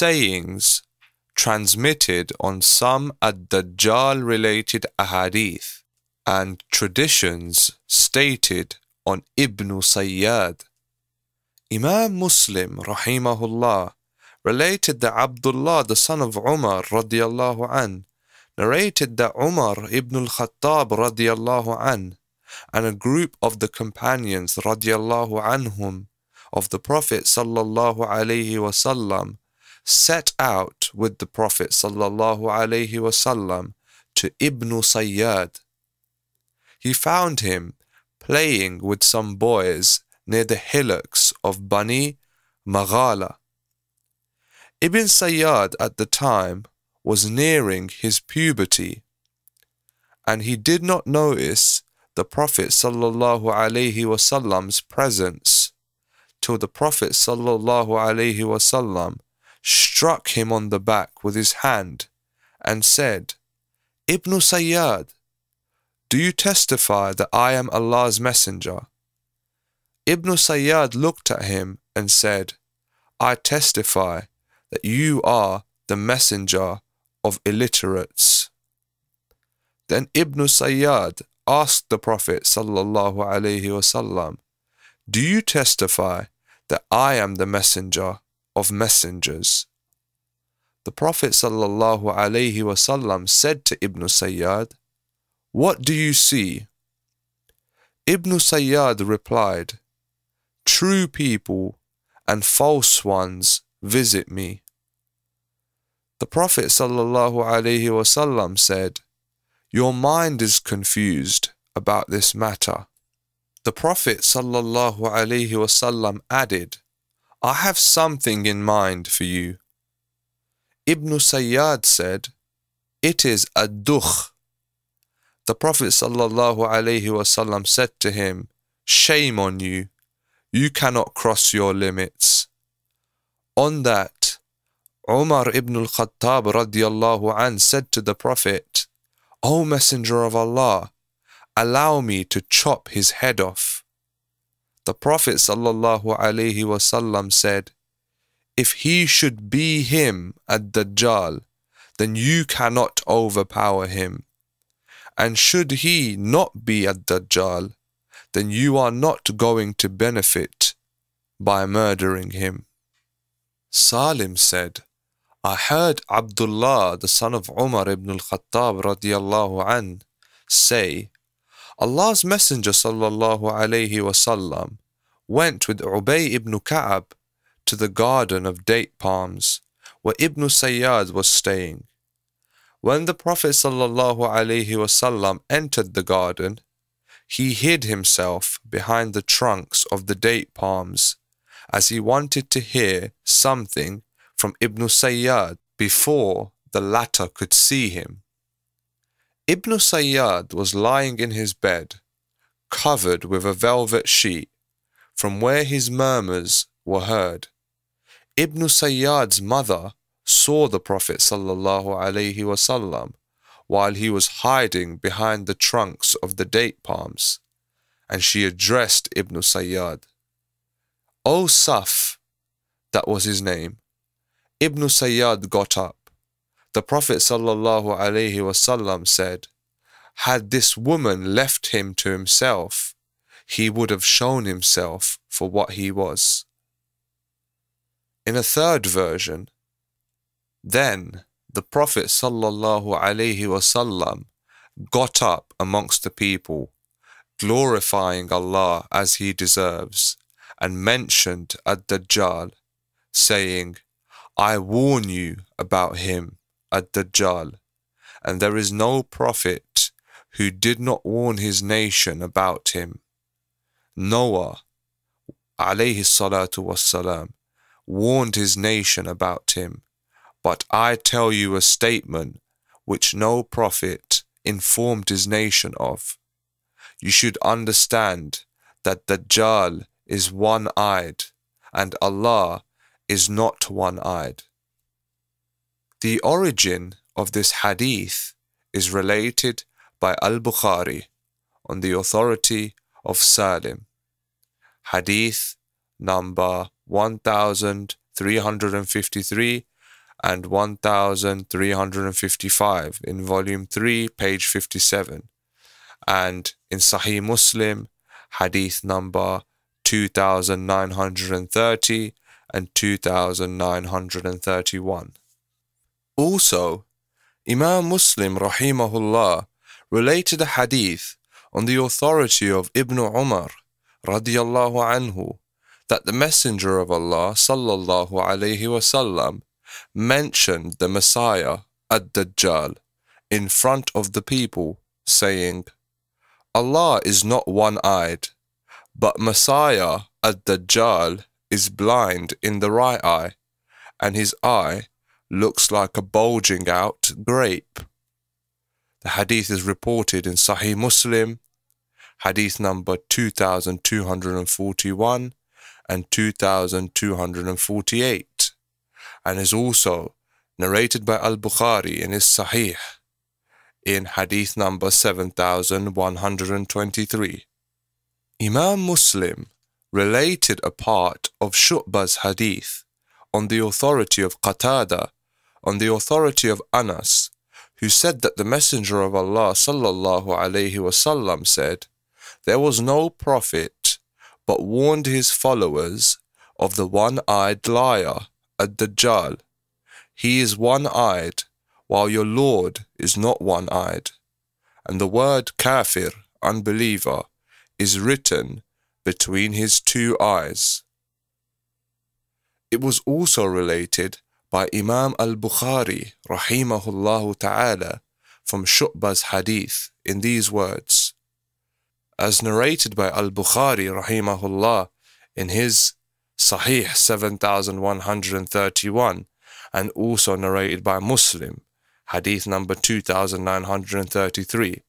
sayings transmitted on some Ad-Dajjal related ahadith and traditions stated on Ibn Sayyad. Imam Muslim rahimahullah related that Abdullah the son of Umar radiallahu an narrated that Umar ibn al-Khattab radiallahu an and a group of the companions radiallahu anhum of the Prophet sallallahu alaihi wasallam set out with the Prophet sallallahu to Ibn Sayyad. He found him playing with some boys near the hillocks of Bani Maghala. Ibn Sayyad at the time was nearing his puberty, and he did not notice the Prophet sallallahu presence till the Prophet wasallam struck him on the back with his hand and said, Ibn Sayyad, do you testify that I am Allah's messenger? Ibn Sayyad looked at him and said, I testify that you are the messenger of illiterates. Then Ibn Sayyad asked the Prophet sallallahu alaihi wasallam, Do you testify that I am the messenger of messengers? The Prophet wasallam said to Ibn Sayyad, What do you see? Ibn Sayyad replied, True people and false ones visit me. The Prophet wasallam said, Your mind is confused about this matter. The Prophet wasallam added, I have something in mind for you. Ibn Sayyad said, It is a dukh. The Prophet wasallam said to him, Shame on you. You cannot cross your limits. On that, Umar ibn al-Khattab radiallahu an said to the Prophet, O Messenger of Allah, allow me to chop his head off. The Prophet wasallam said, If he should be him ad-Dajjal, then you cannot overpower him. And should he not be ad-Dajjal, then you are not going to benefit by murdering him. Salim said, I heard Abdullah, the son of Umar ibn al-Khattab radiallahu an, say, Allah's Messenger sallallahu alayhi wasallam went with Ubay ibn Ka'ab to the garden of date palms where Ibn Sayyad was staying. When the Prophet sallallahu alayhi wasallam entered the garden, he hid himself behind the trunks of the date palms as he wanted to hear something from Ibn Sayyad before the latter could see him. Ibn Sayyad was lying in his bed, covered with a velvet sheet, from where his murmurs were heard. Ibn Sayyad's mother saw the Prophet wasallam while he was hiding behind the trunks of the date palms, and she addressed Ibn Sayyad. O Saf, that was his name. Ibn Sayyad got up. The Prophet wasallam said, Had this woman left him to himself, he would have shown himself for what he was. In a third version, then the Prophet wasallam got up amongst the people, glorifying Allah as he deserves, and mentioned Ad-Dajjal, saying, I warn you about him, Ad-Dajjal, and there is no prophet who did not warn his nation about him. Noah, alayhi salatu wassalam, warned his nation about him. But I tell you a statement which no prophet informed his nation of. You should understand that Dajjal is one eyed and Allah is not one eyed. The origin of this hadith is related by Al Bukhari on the authority of Salim. Hadith number 1353 and 1355 in volume 3, page 57, and in Sahih Muslim, hadith number 2930 and 2931. Also, Imam Muslim rahimahullah related a hadith on the authority of Ibn Umar radiyallahu anhu that the Messenger of Allah sallallahu alayhi wasallam mentioned the Messiah ad-Dajjal in front of the people saying Allah is not one-eyed but Messiah ad-Dajjal is blind in the right eye and his eye looks like a bulging out grape the hadith is reported in Sahih Muslim hadith number 2241 and 2248, and is also narrated by Al Bukhari in his Sahih in hadith number 7123. Imam Muslim related a part of Shu'ba's hadith on the authority of Qatada, on the authority of Anas, who said that the Messenger of Allah sallallahu alaihi wasallam said, there was no prophet, but warned his followers of the one eyed liar, ad-Dajjal. He is one eyed, while your Lord is not one eyed. And the word kafir, unbeliever, is written between his two eyes. It was also related by Imam al-Bukhari rahimahullah ta'ala from Shu'ba's hadith in these words as narrated by Al Bukhari rahimahullah in his Sahih 7131 and also narrated by Muslim, Hadith number 2933,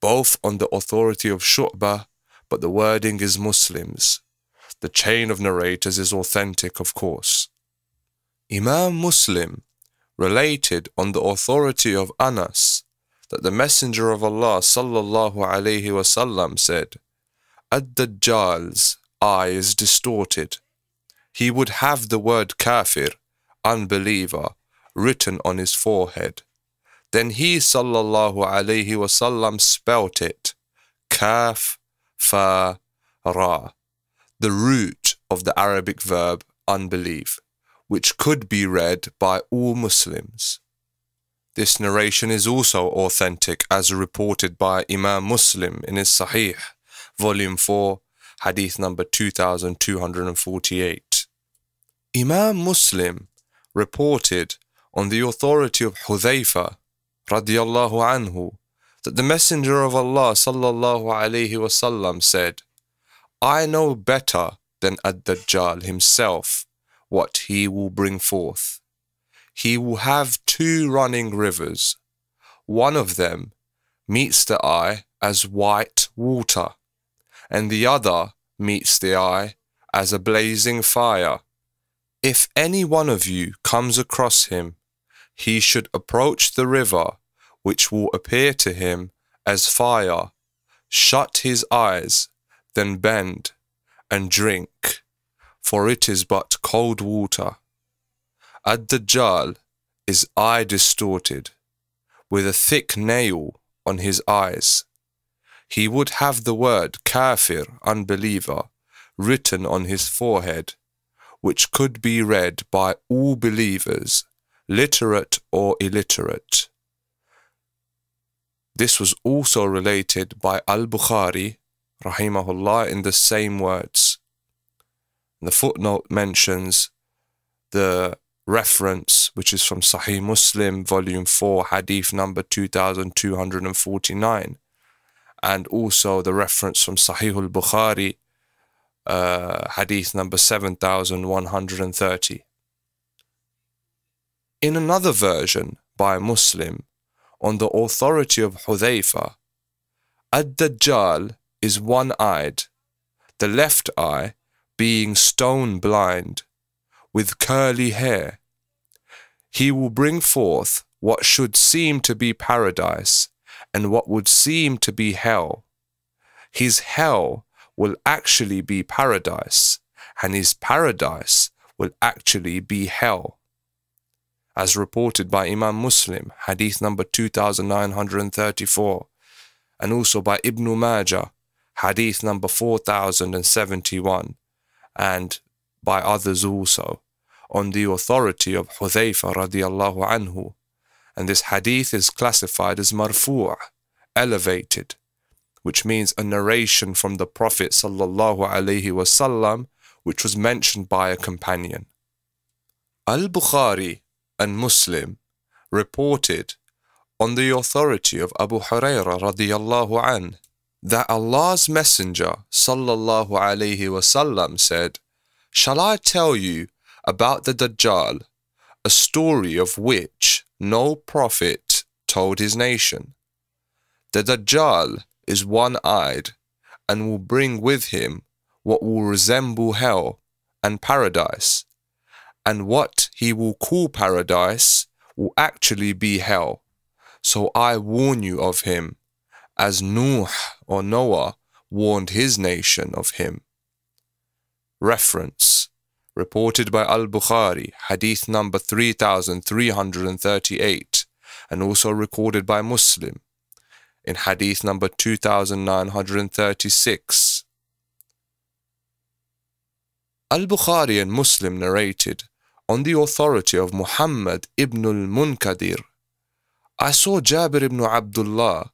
both on the authority of Shu'bah, but the wording is Muslims. The chain of narrators is authentic, of course. Imam Muslim related on the authority of Anas that the Messenger of Allah sallallahu alaihi wasallam said, Ad-Dajjal's eye is distorted. He would have the word kafir, unbeliever, written on his forehead. Then he sallallahu alaihi wasallam spelt it, kaf, fa, ra, the root of the Arabic verb unbelieve, which could be read by all Muslims. This narration is also authentic as reported by Imam Muslim in his Sahih, volume 4, hadith number 2248. Imam Muslim reported on the authority of Hudhayfa radiallahu anhu that the Messenger of Allah sallallahu alayhi wasallam said, I know better than Ad-Dajjal himself what he will bring forth he will have two running rivers. One of them meets the eye as white water, and the other meets the eye as a blazing fire. If any one of you comes across him, he should approach the river, which will appear to him as fire, shut his eyes, then bend, and drink, for it is but cold water. Ad-Dajjal is eye distorted, with a thick nail on his eyes. He would have the word kafir, unbeliever, written on his forehead, which could be read by all believers, literate or illiterate. This was also related by Al-Bukhari, rahimahullah, in the same words. The footnote mentions the reference, which is from Sahih Muslim, volume 4, hadith number 2249, and also the reference from Sahih al Bukhari, uh, hadith number 7130. In another version by Muslim, on the authority of Hudhayfa, Ad-Dajjal is one-eyed, the left eye being stone blind, with curly hair. He will bring forth what should seem to be paradise and what would seem to be hell. His hell will actually be paradise, and his paradise will actually be hell. as reported by Imam Muslim, hadith number 2934, and also by Ibn Majah, hadith number 4071, and by others also, on the authority of Hudhayfa radiallahu anhu. And this hadith is classified as marfu', elevated, which means a narration from the Prophet sallallahu alaihi wasallam, which was mentioned by a companion. Al-Bukhari and Muslim reported on the authority of Abu Hurairah radiallahu an that Allah's Messenger sallallahu alaihi wasallam said, Shall I tell you about the Dajjal, a story of which no prophet told his nation? The Dajjal is one-eyed and will bring with him what will resemble hell and paradise, and what he will call paradise will actually be hell. So I warn you of him, as Nuh or Noah warned his nation of him. Reference Reported by Al Bukhari, Hadith number 3338, and also recorded by Muslim in Hadith number 2936. Al Bukhari and Muslim narrated on the authority of Muhammad ibn al Munkadir. I saw Jabir ibn Abdullah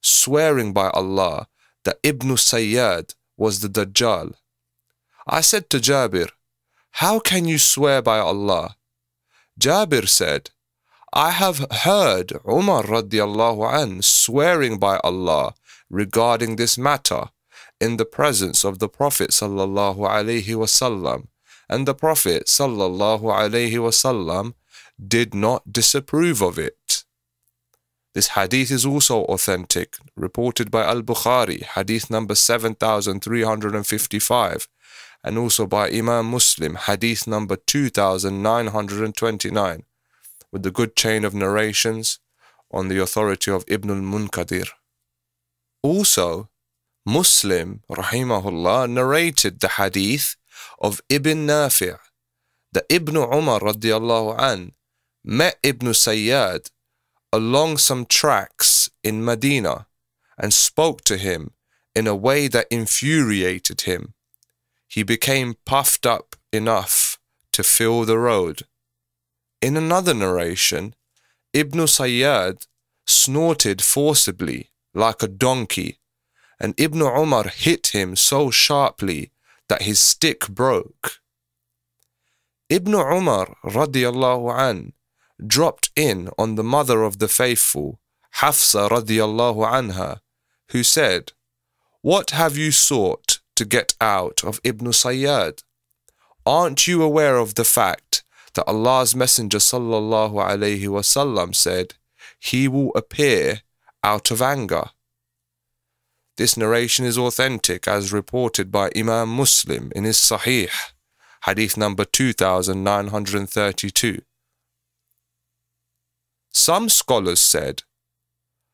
swearing by Allah that Ibn Sayyad was the Dajjal. I said to Jabir, How can you swear by Allah? Jabir said, I have heard Umar radiallahu an swearing by Allah regarding this matter in the presence of the Prophet sallallahu alaihi wasallam and the Prophet sallallahu alaihi wasallam did not disapprove of it. This hadith is also authentic, reported by Al Bukhari, hadith number 7355, and also by Imam Muslim, hadith number 2929, with the good chain of narrations on the authority of Ibn al Munkadir. Also, Muslim, rahimahullah, narrated the hadith of Ibn Nafi' that Ibn Umar radiallahu an met Ibn Sayyad along some tracks in Medina and spoke to him in a way that infuriated him. He became puffed up enough to fill the road. In another narration, Ibn Sayyad snorted forcibly like a donkey, and Ibn Umar hit him so sharply that his stick broke. Ibn Umar radiallahu an dropped in on the mother of the faithful, Hafsa radiallahu anha, who said, What have you sought to get out of Ibn Sayyad? Aren't you aware of the fact that Allah's Messenger sallallahu alayhi wasallam said, He will appear out of anger? This narration is authentic as reported by Imam Muslim in his Sahih, hadith number 2932. Some scholars said,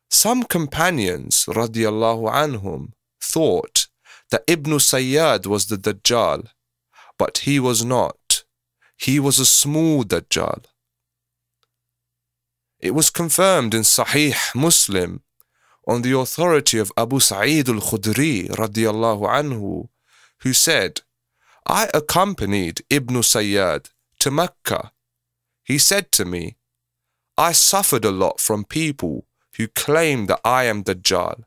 some companions radiallahu anhum thought that Ibn Sayyad was the Dajjal, but he was not. He was a small Dajjal. It was confirmed in Sahih Muslim on the authority of Abu Sa'id al-Khudri radiallahu anhu, who said, I accompanied Ibn Sayyad to Mecca. He said to me, I suffered a lot from people who claim that I am Dajjal.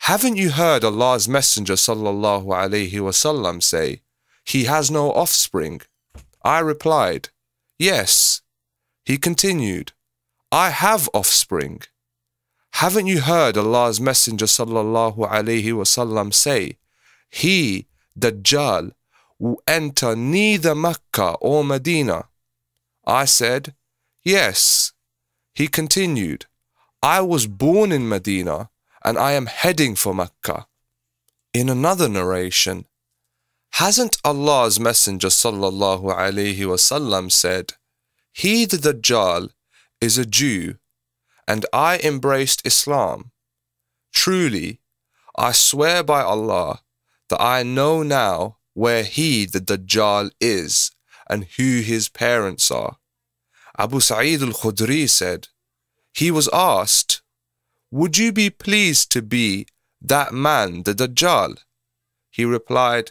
Haven't you heard Allah's Messenger sallallahu alayhi wasallam say, He has no offspring? I replied, Yes. He continued, I have offspring. Haven't you heard Allah's Messenger sallallahu alaihi wasallam say, He, the Dajjal, will enter neither Mecca or Medina? I said, Yes. He continued, I was born in Medina and I am heading for Mecca. In another narration, hasn't Allah's Messenger sallallahu alaihi wasallam said, He the Dajjal is a Jew and I embraced Islam. Truly, I swear by Allah that I know now where he, the Dajjal, is and who his parents are. Abu Sa'id al-Khudri said, he was asked, Would you be pleased to be that man, the Dajjal? He replied,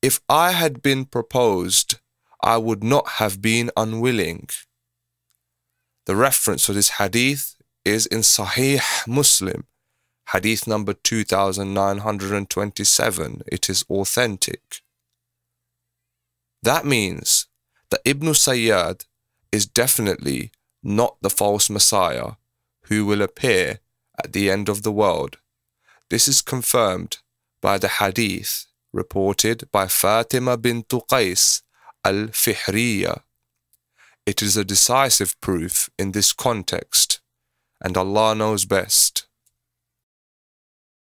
If I had been proposed, I would not have been unwilling. The reference for this hadith is in Sahih Muslim, hadith number 2927. It is authentic. That means that Ibn Sayyad is definitely not the false Messiah who will appear at the end of the world. This is confirmed by the hadith reported by Fatima bint Qais al-Fihriya. It is a decisive proof in this context, and Allah knows best.